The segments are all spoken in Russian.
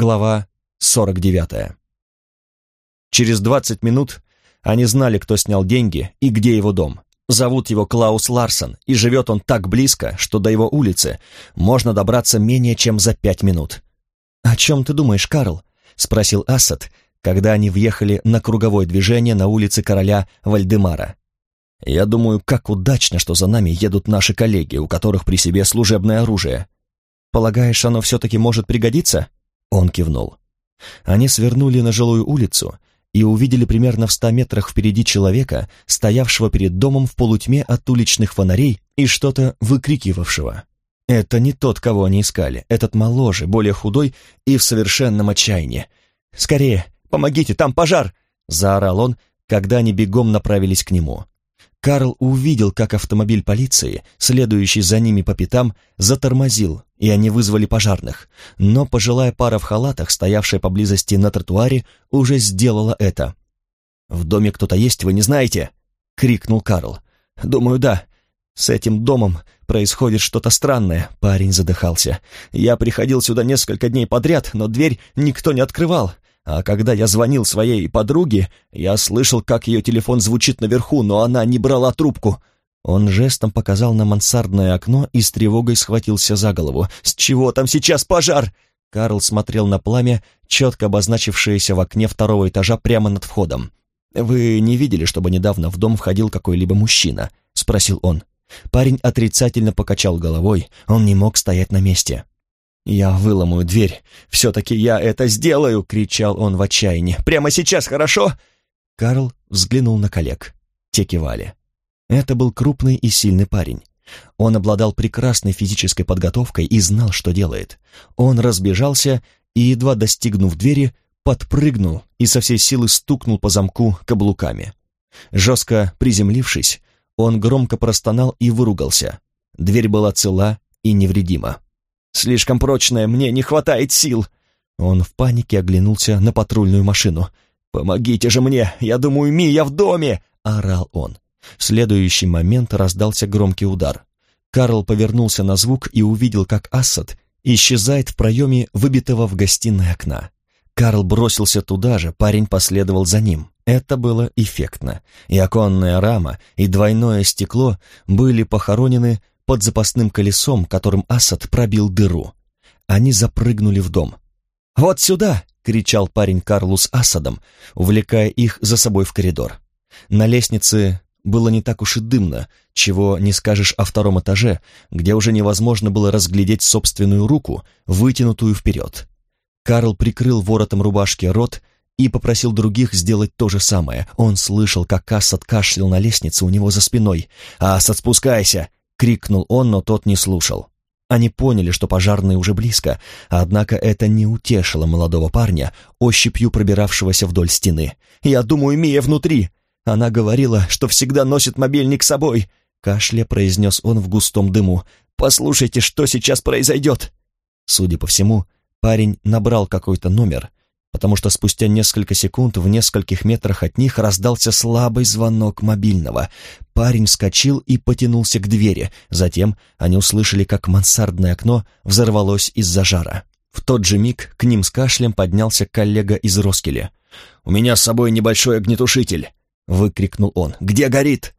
Глава 49. Через 20 минут они знали, кто снял деньги и где его дом. Зовут его Клаус Ларсон, и живет он так близко, что до его улицы можно добраться менее чем за пять минут. «О чем ты думаешь, Карл?» — спросил Асад, когда они въехали на круговое движение на улице короля Вальдемара. «Я думаю, как удачно, что за нами едут наши коллеги, у которых при себе служебное оружие. Полагаешь, оно все-таки может пригодиться?» Он кивнул. Они свернули на жилую улицу и увидели примерно в ста метрах впереди человека, стоявшего перед домом в полутьме от уличных фонарей и что-то выкрикивавшего. Это не тот, кого они искали, этот моложе, более худой и в совершенном отчаянии. «Скорее, помогите, там пожар!» — заорал он, когда они бегом направились к нему. Карл увидел, как автомобиль полиции, следующий за ними по пятам, затормозил, и они вызвали пожарных. Но пожилая пара в халатах, стоявшая поблизости на тротуаре, уже сделала это. «В доме кто-то есть, вы не знаете?» — крикнул Карл. «Думаю, да. С этим домом происходит что-то странное», — парень задыхался. «Я приходил сюда несколько дней подряд, но дверь никто не открывал. А когда я звонил своей подруге, я слышал, как ее телефон звучит наверху, но она не брала трубку. Он жестом показал на мансардное окно и с тревогой схватился за голову. «С чего там сейчас пожар?» Карл смотрел на пламя, четко обозначившееся в окне второго этажа прямо над входом. «Вы не видели, чтобы недавно в дом входил какой-либо мужчина?» — спросил он. Парень отрицательно покачал головой, он не мог стоять на месте. «Я выломаю дверь. Все-таки я это сделаю!» — кричал он в отчаянии. «Прямо сейчас, хорошо?» Карл взглянул на коллег. Те кивали. Это был крупный и сильный парень. Он обладал прекрасной физической подготовкой и знал, что делает. Он разбежался и, едва достигнув двери, подпрыгнул и со всей силы стукнул по замку каблуками. Жестко приземлившись, он громко простонал и выругался. Дверь была цела и невредима. Слишком прочная, мне не хватает сил!» Он в панике оглянулся на патрульную машину. «Помогите же мне! Я думаю, Мия в доме!» — орал он. В следующий момент раздался громкий удар. Карл повернулся на звук и увидел, как Ассад исчезает в проеме выбитого в гостиной окна. Карл бросился туда же, парень последовал за ним. Это было эффектно. И оконная рама, и двойное стекло были похоронены под запасным колесом, которым Асад пробил дыру. Они запрыгнули в дом. «Вот сюда!» — кричал парень Карлу с Асадом, увлекая их за собой в коридор. На лестнице было не так уж и дымно, чего не скажешь о втором этаже, где уже невозможно было разглядеть собственную руку, вытянутую вперед. Карл прикрыл воротом рубашки рот и попросил других сделать то же самое. Он слышал, как Асад кашлял на лестнице у него за спиной. «Асад, спускайся! — крикнул он, но тот не слушал. Они поняли, что пожарные уже близко, однако это не утешило молодого парня, ощупью пробиравшегося вдоль стены. «Я думаю, Мия внутри!» Она говорила, что всегда носит мобильник с собой. Кашля произнес он в густом дыму. «Послушайте, что сейчас произойдет!» Судя по всему, парень набрал какой-то номер, потому что спустя несколько секунд в нескольких метрах от них раздался слабый звонок мобильного. Парень вскочил и потянулся к двери. Затем они услышали, как мансардное окно взорвалось из-за жара. В тот же миг к ним с кашлем поднялся коллега из Роскеля. «У меня с собой небольшой огнетушитель!» — выкрикнул он. «Где горит?»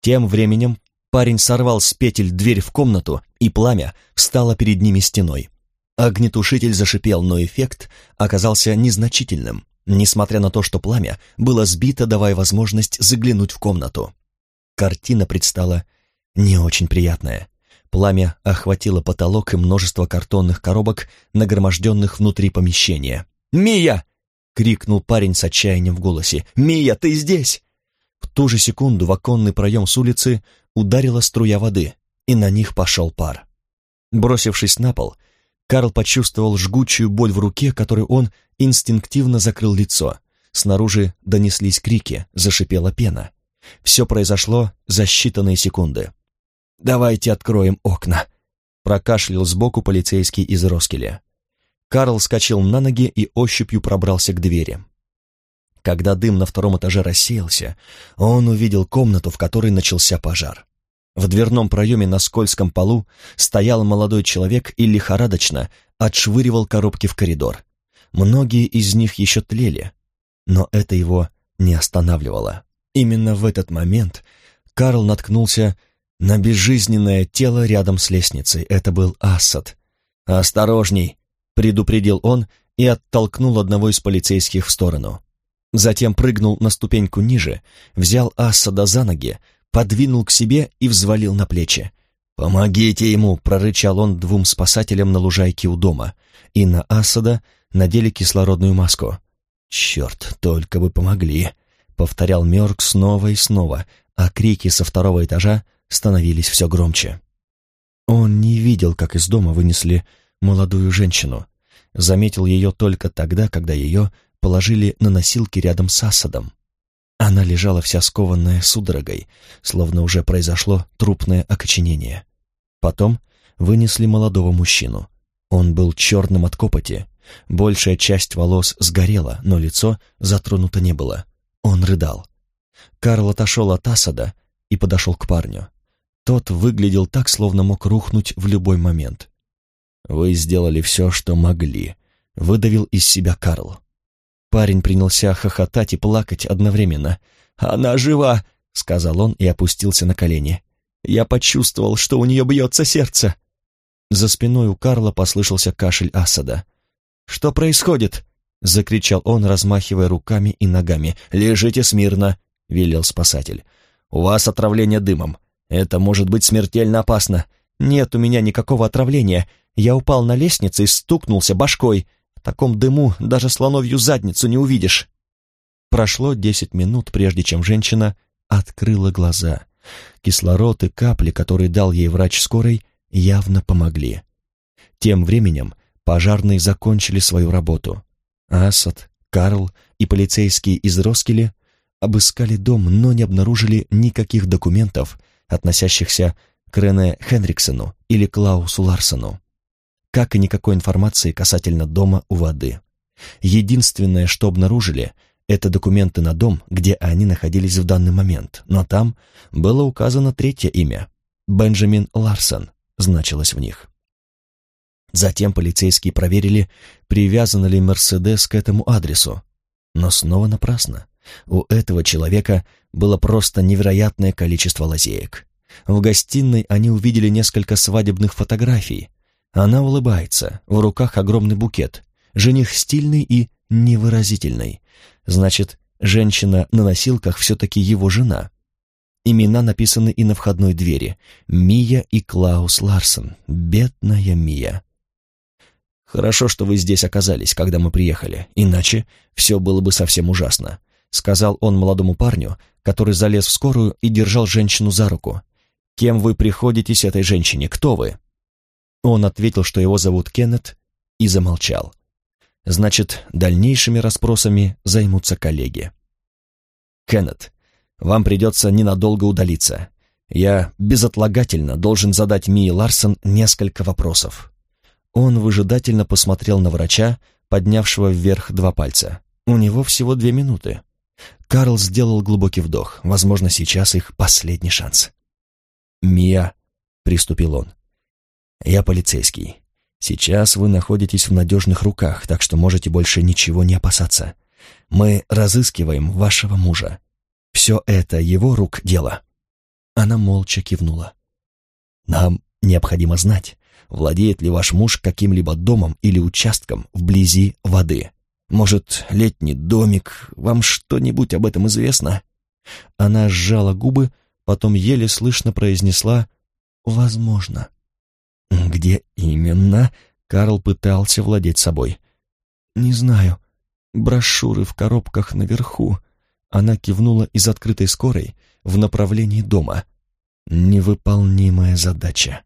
Тем временем парень сорвал с петель дверь в комнату, и пламя встало перед ними стеной. Огнетушитель зашипел, но эффект оказался незначительным, несмотря на то, что пламя было сбито, давая возможность заглянуть в комнату. Картина предстала не очень приятная. Пламя охватило потолок и множество картонных коробок, нагроможденных внутри помещения. «Мия!» — крикнул парень с отчаянием в голосе. «Мия, ты здесь!» В ту же секунду в оконный проем с улицы ударила струя воды, и на них пошел пар. Бросившись на пол, Карл почувствовал жгучую боль в руке, которой он инстинктивно закрыл лицо. Снаружи донеслись крики, зашипела пена. Все произошло за считанные секунды. «Давайте откроем окна», — прокашлял сбоку полицейский из Роскеля. Карл скачал на ноги и ощупью пробрался к двери. Когда дым на втором этаже рассеялся, он увидел комнату, в которой начался пожар. В дверном проеме на скользком полу стоял молодой человек и лихорадочно отшвыривал коробки в коридор. Многие из них еще тлели, но это его не останавливало. Именно в этот момент Карл наткнулся на безжизненное тело рядом с лестницей. Это был Асад. «Осторожней!» — предупредил он и оттолкнул одного из полицейских в сторону. Затем прыгнул на ступеньку ниже, взял Асада за ноги, подвинул к себе и взвалил на плечи. «Помогите ему!» — прорычал он двум спасателям на лужайке у дома, и на Асада надели кислородную маску. «Черт, только бы помогли!» — повторял Мёрк снова и снова, а крики со второго этажа становились все громче. Он не видел, как из дома вынесли молодую женщину. Заметил ее только тогда, когда ее положили на носилки рядом с Асадом. Она лежала вся скованная судорогой, словно уже произошло трупное окоченение. Потом вынесли молодого мужчину. Он был черным от копоти, большая часть волос сгорела, но лицо затронуто не было. Он рыдал. Карл отошел от Асада и подошел к парню. Тот выглядел так, словно мог рухнуть в любой момент. «Вы сделали все, что могли», — выдавил из себя Карл. Парень принялся хохотать и плакать одновременно. «Она жива!» — сказал он и опустился на колени. «Я почувствовал, что у нее бьется сердце!» За спиной у Карла послышался кашель Асада. «Что происходит?» — закричал он, размахивая руками и ногами. «Лежите смирно!» — велел спасатель. «У вас отравление дымом. Это может быть смертельно опасно. Нет у меня никакого отравления. Я упал на лестнице и стукнулся башкой таком дыму даже слоновью задницу не увидишь. Прошло десять минут, прежде чем женщина открыла глаза. Кислород и капли, которые дал ей врач скорой, явно помогли. Тем временем пожарные закончили свою работу. Асад, Карл и полицейские из Роскеля обыскали дом, но не обнаружили никаких документов, относящихся к Рене Хенриксену или Клаусу Ларсону как и никакой информации касательно дома у воды. Единственное, что обнаружили, это документы на дом, где они находились в данный момент, но там было указано третье имя — Бенджамин Ларсон, значилось в них. Затем полицейские проверили, привязан ли Мерседес к этому адресу, но снова напрасно. У этого человека было просто невероятное количество лазеек. В гостиной они увидели несколько свадебных фотографий, она улыбается, в руках огромный букет. Жених стильный и невыразительный. Значит, женщина на носилках все-таки его жена. Имена написаны и на входной двери. Мия и Клаус Ларсон. Бедная Мия. «Хорошо, что вы здесь оказались, когда мы приехали, иначе все было бы совсем ужасно», сказал он молодому парню, который залез в скорую и держал женщину за руку. «Кем вы приходитесь этой женщине? Кто вы?» Он ответил, что его зовут Кеннет, и замолчал. Значит, дальнейшими расспросами займутся коллеги. Кеннет, вам придется ненадолго удалиться. Я безотлагательно должен задать Мии Ларсон несколько вопросов. Он выжидательно посмотрел на врача, поднявшего вверх два пальца. У него всего две минуты. Карл сделал глубокий вдох. Возможно, сейчас их последний шанс. «Мия», — приступил он, я полицейский. Сейчас вы находитесь в надежных руках, так что можете больше ничего не опасаться. Мы разыскиваем вашего мужа. Все это его рук дело». Она молча кивнула. «Нам необходимо знать, владеет ли ваш муж каким-либо домом или участком вблизи воды. Может, летний домик, вам что-нибудь об этом известно?» Она сжала губы, потом еле слышно произнесла «возможно». Где именно? Карл пытался владеть собой. Не знаю. Брошюры в коробках наверху. Она кивнула из открытой скорой в направлении дома. Невыполнимая задача.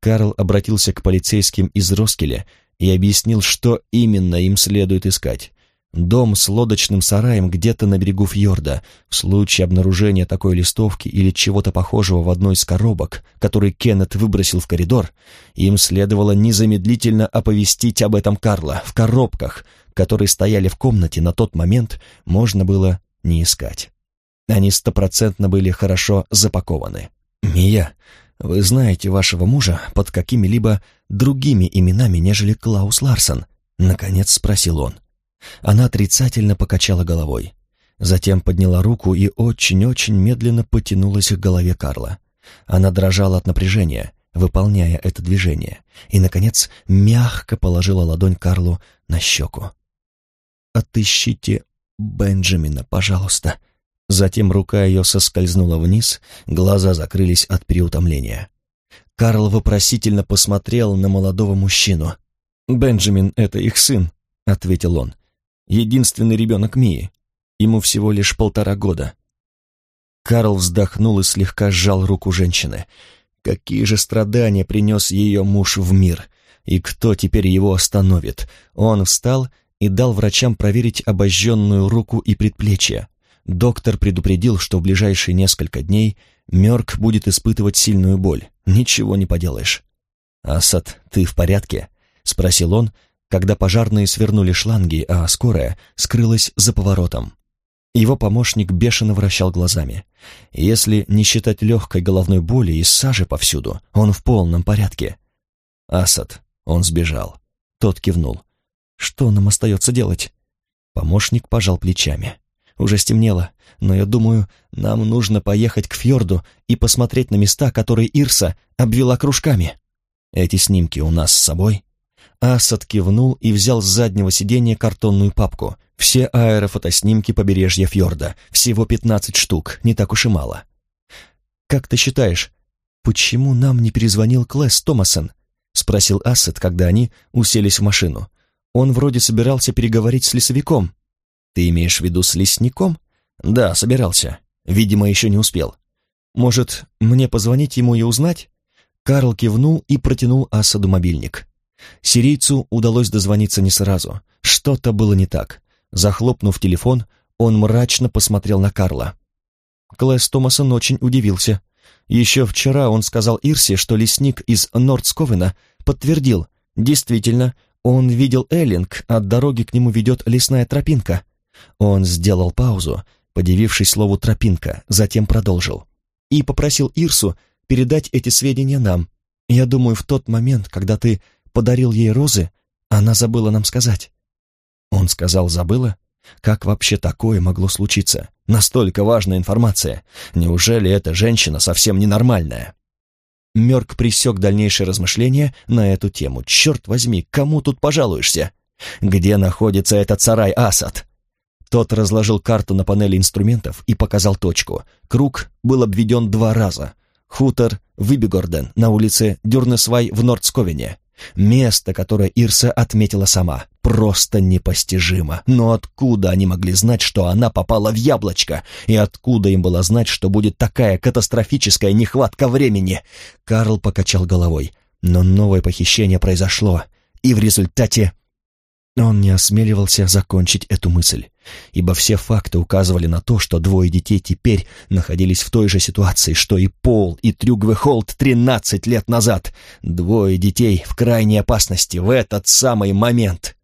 Карл обратился к полицейским из Роскеля и объяснил, что именно им следует искать. Дом с лодочным сараем где-то на берегу фьорда. В случае обнаружения такой листовки или чего-то похожего в одной из коробок, который Кеннет выбросил в коридор, им следовало незамедлительно оповестить об этом Карла. В коробках, которые стояли в комнате на тот момент, можно было не искать. Они стопроцентно были хорошо запакованы. «Мия, вы знаете вашего мужа под какими-либо другими именами, нежели Клаус Ларсон?» Наконец спросил он. Она отрицательно покачала головой. Затем подняла руку и очень-очень медленно потянулась к голове Карла. Она дрожала от напряжения, выполняя это движение, и, наконец, мягко положила ладонь Карлу на щеку. «Отыщите Бенджамина, пожалуйста». Затем рука ее соскользнула вниз, глаза закрылись от переутомления. Карл вопросительно посмотрел на молодого мужчину. «Бенджамин — это их сын», — ответил он. «Единственный ребенок Мии. Ему всего лишь полтора года». Карл вздохнул и слегка сжал руку женщины. Какие же страдания принес ее муж в мир? И кто теперь его остановит? Он встал и дал врачам проверить обожженную руку и предплечье. Доктор предупредил, что в ближайшие несколько дней Мёрк будет испытывать сильную боль. Ничего не поделаешь. «Асад, ты в порядке?» — спросил он, когда пожарные свернули шланги, а скорая скрылась за поворотом. Его помощник бешено вращал глазами. Если не считать легкой головной боли и сажи повсюду, он в полном порядке. «Асад, он сбежал». Тот кивнул. «Что нам остается делать?» Помощник пожал плечами. Уже стемнело, но я думаю, нам нужно поехать к фьорду и посмотреть на места, которые Ирса обвела кружками. Эти снимки у нас с собой?» Асад кивнул и взял с заднего сиденья картонную папку. Все аэрофотоснимки побережья фьорда. Всего пятнадцать штук, не так уж и мало. «Как ты считаешь, почему нам не перезвонил Клэс Томасон?» — спросил Асад, когда они уселись в машину. «Он вроде собирался переговорить с лесовиком». «Ты имеешь в виду с лесником?» «Да, собирался. Видимо, еще не успел». «Может, мне позвонить ему и узнать?» Карл кивнул и протянул Асаду мобильник. Сирийцу удалось дозвониться не сразу. Что-то было не так. Захлопнув телефон, он мрачно посмотрел на Карла. Клэс Томасон очень удивился. Еще вчера он сказал Ирсе, что лесник из Нордсковена подтвердил, действительно, он видел Эллинг, от дороги к нему ведет лесная тропинка. Он сделал паузу, подивившись слову «тропинка», затем продолжил. И попросил Ирсу передать эти сведения нам. Я думаю, в тот момент, когда ты подарил ей розы, она забыла нам сказать». Он сказал «забыла»? Как вообще такое могло случиться? Настолько важная информация. Неужели эта женщина совсем ненормальная? Мёрк присек дальнейшие размышления на эту тему. Черт возьми, кому тут пожалуешься? Где находится этот сарай Асад? Тот разложил карту на панели инструментов и показал точку. Круг был обведен два раза. Хутор Выбегорден на улице Дюрнесвай в Нордсковене. Место, которое Ирса отметила сама, просто непостижимо. Но откуда они могли знать, что она попала в яблочко? И откуда им было знать, что будет такая катастрофическая нехватка времени? Карл покачал головой. Но новое похищение произошло, и в результате он не осмеливался закончить эту мысль, ибо все факты указывали на то, что двое детей теперь находились в той же ситуации, что и Пол, и Трюгве Холт тринадцать лет назад. Двое детей в крайней опасности в этот самый момент.